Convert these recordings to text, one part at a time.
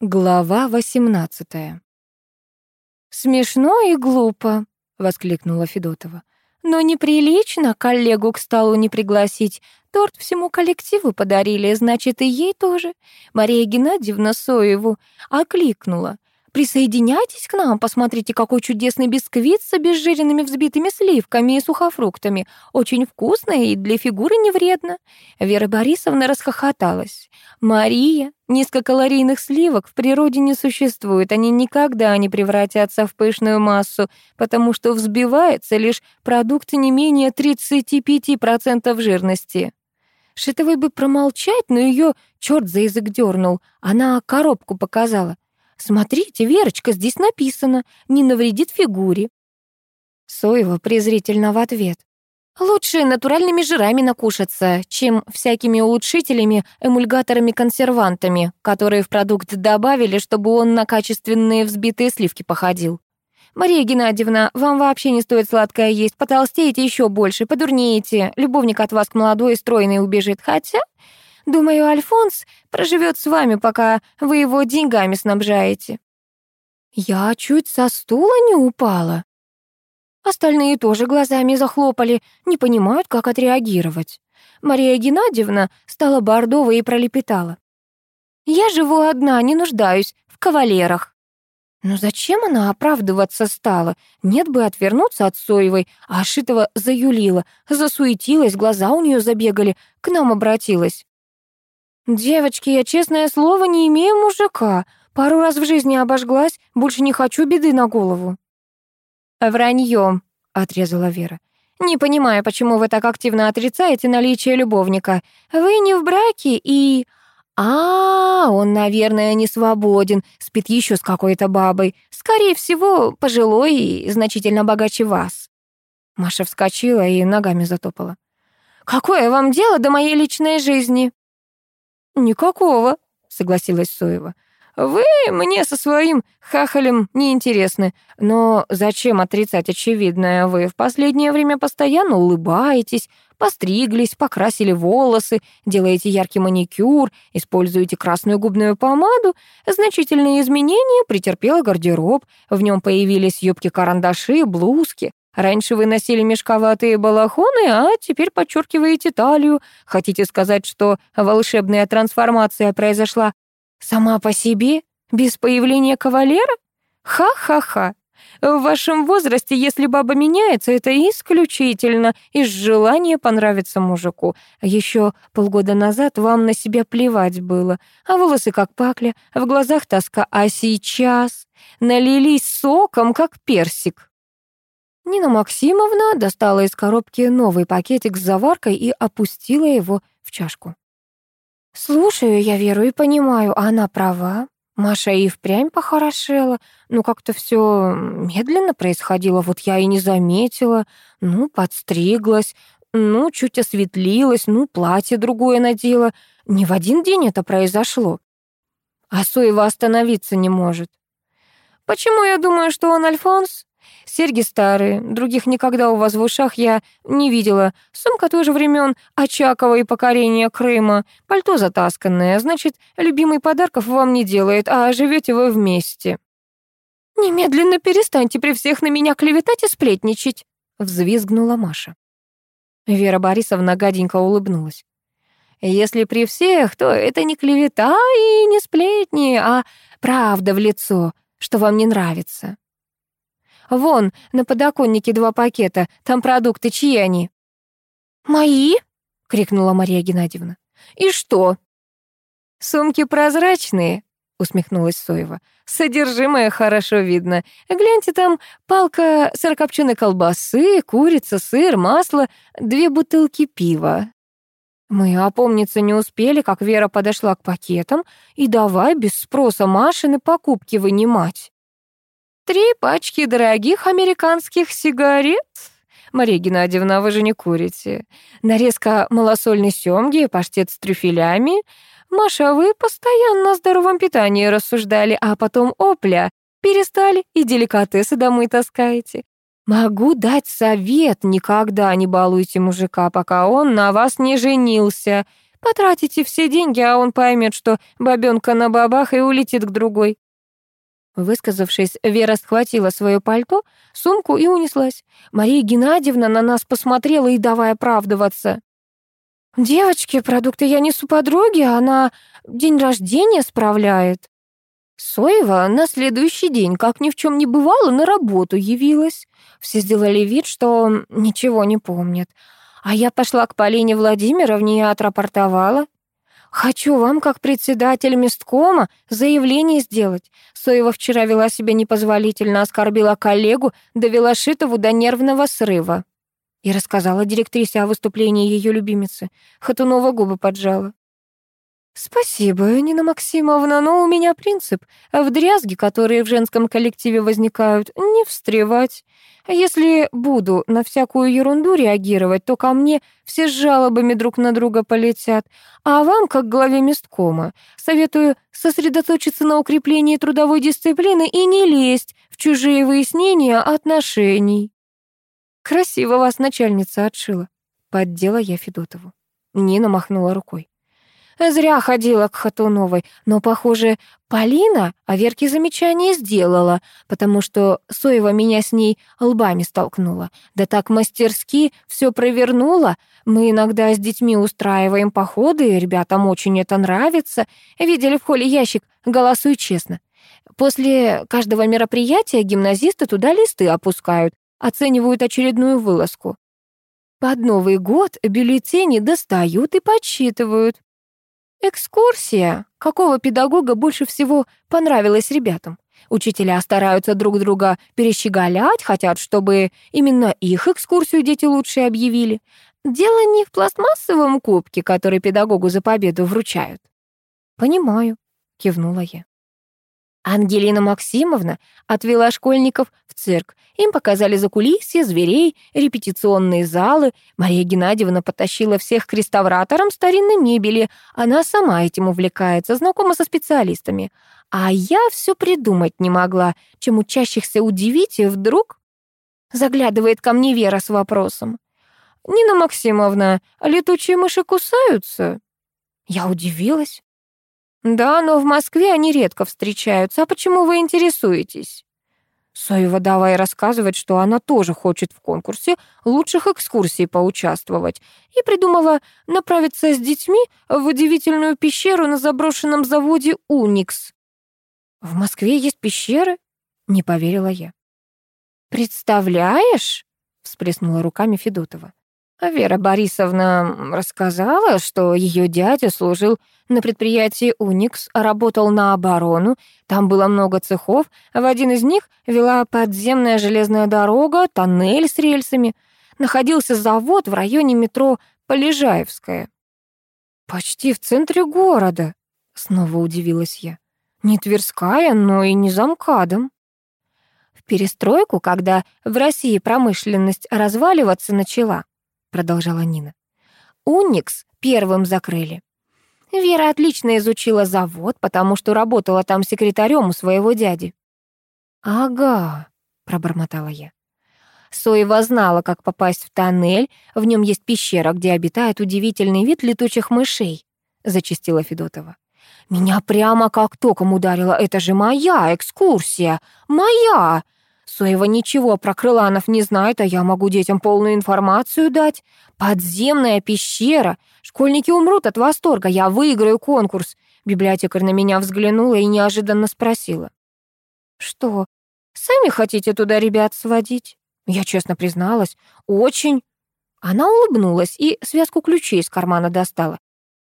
Глава 18 «Смешно и глупо», — воскликнула Федотова. «Но неприлично коллегу к столу не пригласить. Торт всему коллективу подарили, значит, и ей тоже». Мария Геннадьевна Соеву окликнула. Присоединяйтесь к нам, посмотрите, какой чудесный бисквит с обезжиренными взбитыми сливками и сухофруктами. Очень вкусно и для фигуры не вредно». Вера Борисовна расхохоталась. «Мария, низкокалорийных сливок в природе не существует. Они никогда не превратятся в пышную массу, потому что взбивается лишь продукт не менее 35% жирности». Шитовой бы промолчать, но ее черт за язык дернул. Она коробку показала. «Смотрите, Верочка, здесь написано, не навредит фигуре». Соева презрительно в ответ. «Лучше натуральными жирами накушаться, чем всякими улучшителями, эмульгаторами, консервантами, которые в продукт добавили, чтобы он на качественные взбитые сливки походил. Мария Геннадьевна, вам вообще не стоит сладкое есть, потолстеете еще больше, подурнеете, любовник от вас к молодой и стройной убежит, хотя Думаю, Альфонс проживет с вами, пока вы его деньгами снабжаете». Я чуть со стула не упала. Остальные тоже глазами захлопали, не понимают, как отреагировать. Мария Геннадьевна стала бордовой и пролепетала. «Я живу одна, не нуждаюсь в кавалерах». Но зачем она оправдываться стала? Нет бы отвернуться от Соевой, а Ашитова заюлила, засуетилась, глаза у нее забегали, к нам обратилась. «Девочки, я, честное слово, не имею мужика. Пару раз в жизни обожглась, больше не хочу беды на голову». «Вранье», — отрезала Вера. «Не понимаю, почему вы так активно отрицаете наличие любовника. Вы не в браке и...» «А, он, наверное, не свободен, спит еще с какой-то бабой. Скорее всего, пожилой и значительно богаче вас». Маша вскочила и ногами затопала. «Какое вам дело до моей личной жизни?» «Никакого», — согласилась Соева. «Вы мне со своим хахалем не интересны, но зачем отрицать очевидное? Вы в последнее время постоянно улыбаетесь, постриглись, покрасили волосы, делаете яркий маникюр, используете красную губную помаду. Значительные изменения претерпела гардероб, в нем появились юбки-карандаши, блузки, Раньше вы носили мешковатые балахоны, а теперь подчеркиваете талию. Хотите сказать, что волшебная трансформация произошла сама по себе, без появления кавалера? Ха-ха-ха. В вашем возрасте, если баба меняется, это исключительно из желания понравиться мужику. Еще полгода назад вам на себя плевать было, а волосы как пакля, в глазах тоска, а сейчас налились соком, как персик. Нина Максимовна достала из коробки новый пакетик с заваркой и опустила его в чашку. «Слушаю я Веру и понимаю, она права. Маша и впрямь похорошела, но как-то все медленно происходило, вот я и не заметила. Ну, подстриглась, ну, чуть осветлилась, ну, платье другое надела. Не в один день это произошло. А Соева остановиться не может. Почему я думаю, что он Альфонс? Серьги старые, других никогда у вас в ушах я не видела. Сумка тоже времен Очакова и покорения Крыма. Пальто затасканное, значит, любимый подарков вам не делает, а живете вы вместе». «Немедленно перестаньте при всех на меня клеветать и сплетничать», — взвизгнула Маша. Вера Борисовна гаденько улыбнулась. «Если при всех, то это не клевета и не сплетни, а правда в лицо, что вам не нравится. Вон, на подоконнике два пакета. Там продукты, чьи они?» «Мои?» — крикнула Мария Геннадьевна. «И что?» «Сумки прозрачные», — усмехнулась Соева. «Содержимое хорошо видно. Гляньте, там палка сырокопченой колбасы, курица, сыр, масло, две бутылки пива». Мы опомниться не успели, как Вера подошла к пакетам и давай без спроса Машины покупки вынимать. Три пачки дорогих американских сигарет? Мария Геннадьевна, вы же не курите. Нарезка малосольной семги, паштет с трюфелями. Маша, вы постоянно о здоровом питании рассуждали, а потом, опля, перестали и деликатесы домой таскаете. Могу дать совет, никогда не балуйте мужика, пока он на вас не женился. Потратите все деньги, а он поймет, что бабёнка на бабах и улетит к другой. Высказавшись, Вера схватила свое пальто, сумку и унеслась. Мария Геннадьевна на нас посмотрела и давай оправдываться. «Девочки, продукты я несу подруге, она день рождения справляет». Соева на следующий день, как ни в чем не бывало, на работу явилась. Все сделали вид, что ничего не помнят. А я пошла к Полине Владимировне и отрапортовала. «Хочу вам, как председатель месткома, заявление сделать. Соева вчера вела себя непозволительно, оскорбила коллегу, довела Шитову до нервного срыва». И рассказала директрисе о выступлении ее любимицы. Хатунова губы поджала. «Спасибо, Нина Максимовна, но у меня принцип. В дрязги, которые в женском коллективе возникают, не встревать. Если буду на всякую ерунду реагировать, то ко мне все с жалобами друг на друга полетят. А вам, как главе месткома, советую сосредоточиться на укреплении трудовой дисциплины и не лезть в чужие выяснения отношений». «Красиво вас начальница отшила», — поддела я Федотову. Нина махнула рукой. Зря ходила к Хатуновой, но, похоже, Полина о Верке замечание сделала, потому что Соева меня с ней лбами столкнула. Да так мастерски все провернула. Мы иногда с детьми устраиваем походы, ребятам очень это нравится. Видели в холле ящик «Голосуй честно». После каждого мероприятия гимназисты туда листы опускают, оценивают очередную вылазку. Под Новый год бюллетени достают и подсчитывают. Экскурсия. Какого педагога больше всего понравилось ребятам? Учителя стараются друг друга перещеголять, хотят, чтобы именно их экскурсию дети лучше объявили. Дело не в пластмассовом кубке, который педагогу за победу вручают. «Понимаю», — кивнула я. Ангелина Максимовна отвела школьников в цирк. Им показали закулисье, зверей, репетиционные залы. Мария Геннадьевна потащила всех к реставраторам старинной мебели. Она сама этим увлекается, знакома со специалистами. А я все придумать не могла, чем учащихся удивить, и вдруг заглядывает ко мне Вера с вопросом. «Нина Максимовна, летучие мыши кусаются?» Я удивилась. «Да, но в Москве они редко встречаются. А почему вы интересуетесь?» Соева давай рассказывать, что она тоже хочет в конкурсе лучших экскурсий поучаствовать, и придумала направиться с детьми в удивительную пещеру на заброшенном заводе «Уникс». «В Москве есть пещеры?» — не поверила я. «Представляешь?» — всплеснула руками Федотова. А Вера Борисовна рассказала, что ее дядя служил на предприятии «Уникс», работал на оборону, там было много цехов, в один из них вела подземная железная дорога, тоннель с рельсами. Находился завод в районе метро Полежаевская. «Почти в центре города», — снова удивилась я. «Не Тверская, но и не замкадом». Перестройку, когда в России промышленность разваливаться начала, продолжала Нина. Уникс первым закрыли. Вера отлично изучила завод, потому что работала там секретарем у своего дяди. «Ага», — пробормотала я. Соева знала, как попасть в тоннель. В нем есть пещера, где обитает удивительный вид летучих мышей», — зачастила Федотова. «Меня прямо как током ударило. Это же моя экскурсия! Моя! Соева ничего про крыланов не знает, а я могу детям полную информацию дать. Подземная пещера. Школьники умрут от восторга. Я выиграю конкурс. Библиотекарь на меня взглянула и неожиданно спросила. «Что, сами хотите туда ребят сводить?» Я честно призналась. «Очень». Она улыбнулась и связку ключей из кармана достала.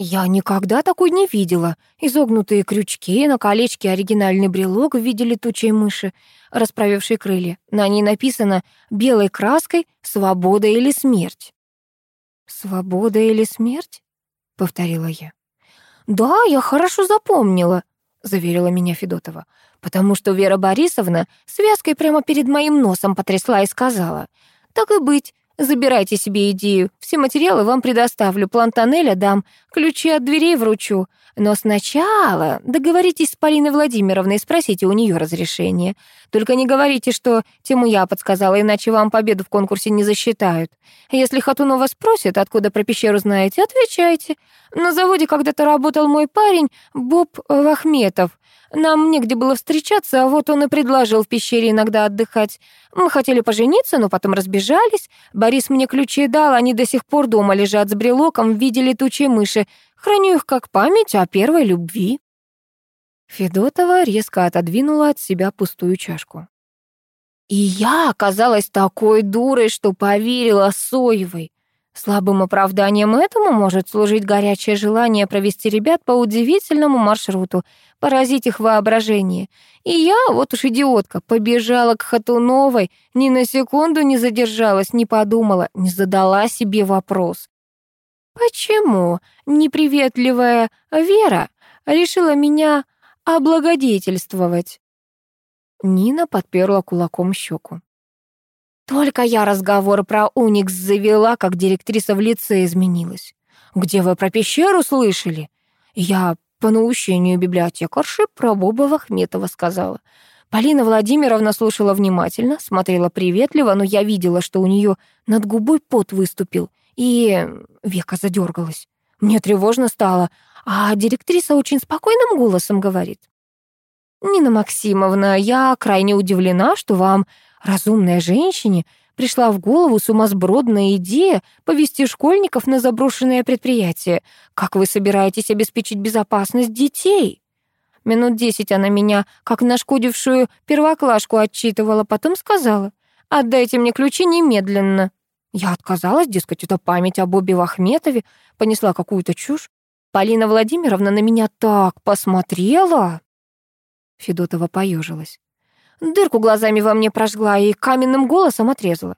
Я никогда такой не видела. Изогнутые крючки, на колечке оригинальный брелок в виде летучей мыши, расправившей крылья. На ней написано белой краской «Свобода или смерть». «Свобода или смерть?» — повторила я. «Да, я хорошо запомнила», — заверила меня Федотова, потому что Вера Борисовна связкой прямо перед моим носом потрясла и сказала, «Так и быть, Забирайте себе идею. Все материалы вам предоставлю, план тоннеля дам, ключи от дверей вручу. Но сначала договоритесь с Полиной Владимировной и спросите у нее разрешение. Только не говорите, что тему я подсказала, иначе вам победу в конкурсе не засчитают. Если Хатунова спросит, откуда про пещеру знаете, отвечайте. На заводе когда-то работал мой парень Боб Вахметов. Нам негде было встречаться, а вот он и предложил в пещере иногда отдыхать. Мы хотели пожениться, но потом разбежались. Борис мне ключи дал, они до сих пор дома лежат с брелоком в виде летучей мыши. Храню их как память о первой любви». Федотова резко отодвинула от себя пустую чашку. «И я оказалась такой дурой, что поверила Соевой. Слабым оправданием этому может служить горячее желание провести ребят по удивительному маршруту, поразить их воображение. И я, вот уж идиотка, побежала к Хатуновой, ни на секунду не задержалась, не подумала, не задала себе вопрос. Почему неприветливая Вера решила меня облагодетельствовать? Нина подперла кулаком щеку. Только я разговор про Уникс завела, как директриса в лице изменилась. Где вы про пещеру слышали? Я по наущению библиотекарши про Боба Вахметова сказала. Полина Владимировна слушала внимательно, смотрела приветливо, но я видела, что у нее над губой пот выступил, и века задергалась. Мне тревожно стало, а директриса очень спокойным голосом говорит. «Нина Максимовна, я крайне удивлена, что вам Разумной женщине пришла в голову сумасбродная идея повести школьников на заброшенное предприятие. Как вы собираетесь обеспечить безопасность детей? Минут десять она меня, как нашкодившую первоклашку, отчитывала, потом сказала, «Отдайте мне ключи немедленно». Я отказалась, дескать, это память о Бобе Вахметове, понесла какую-то чушь. Полина Владимировна на меня так посмотрела. Федотова поежилась. Дырку глазами во мне прожгла и каменным голосом отрезала.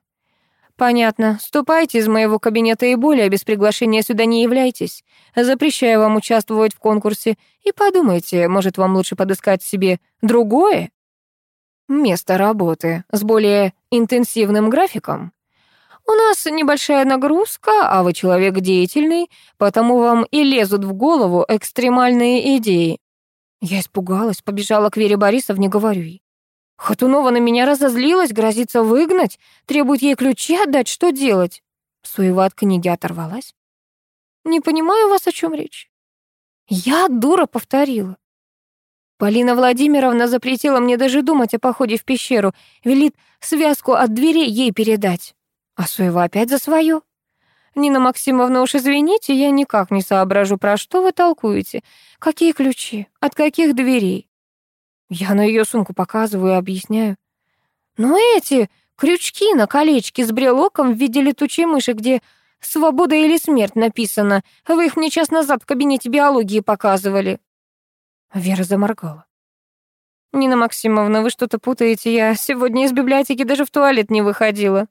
«Понятно. Ступайте из моего кабинета и более без приглашения сюда не являйтесь. Запрещаю вам участвовать в конкурсе. И подумайте, может, вам лучше подыскать себе другое место работы с более интенсивным графиком. У нас небольшая нагрузка, а вы человек деятельный, потому вам и лезут в голову экстремальные идеи». Я испугалась, побежала к Вере Борисовне, говорю ей. Хатунова на меня разозлилась, грозится выгнать, требует ей ключи отдать, что делать? Суева от книги оторвалась. Не понимаю вас, о чем речь. Я, дура, повторила. Полина Владимировна запретила мне даже думать о походе в пещеру, велит связку от дверей ей передать. А Суева опять за свое. Нина Максимовна, уж извините, я никак не соображу, про что вы толкуете. Какие ключи? От каких дверей? Я на ее сумку показываю и объясняю. Но эти крючки на колечке с брелоком в виде летучей мыши, где «Свобода или смерть» написано. Вы их мне час назад в кабинете биологии показывали. Вера заморгала. «Нина Максимовна, вы что-то путаете. Я сегодня из библиотеки даже в туалет не выходила».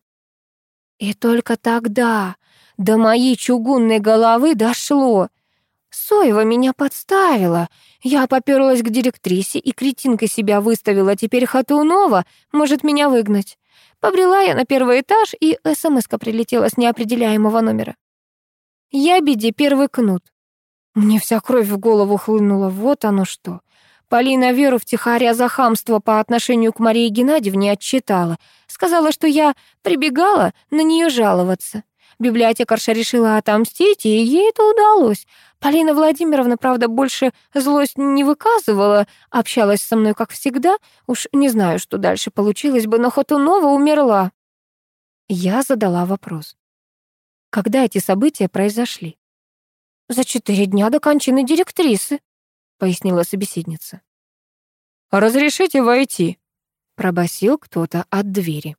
И только тогда до моей чугунной головы дошло. Соева меня подставила. Я попёрлась к директрисе и кретинкой себя выставила. Теперь Хатунова может меня выгнать. Побрела я на первый этаж, и СМСка прилетела с неопределяемого номера. Я беде первый кнут. Мне вся кровь в голову хлынула. Вот оно что. Полина Веру втихаря за хамство по отношению к Марии Геннадьевне отчитала. Сказала, что я прибегала на нее жаловаться. Библиотекарша решила отомстить, и ей это удалось. Полина Владимировна, правда, больше злость не выказывала, общалась со мной, как всегда. Уж не знаю, что дальше получилось бы, но Хотунова умерла. Я задала вопрос. Когда эти события произошли? «За четыре дня до кончины директрисы», — пояснила собеседница. «Разрешите войти?» — пробасил кто-то от двери.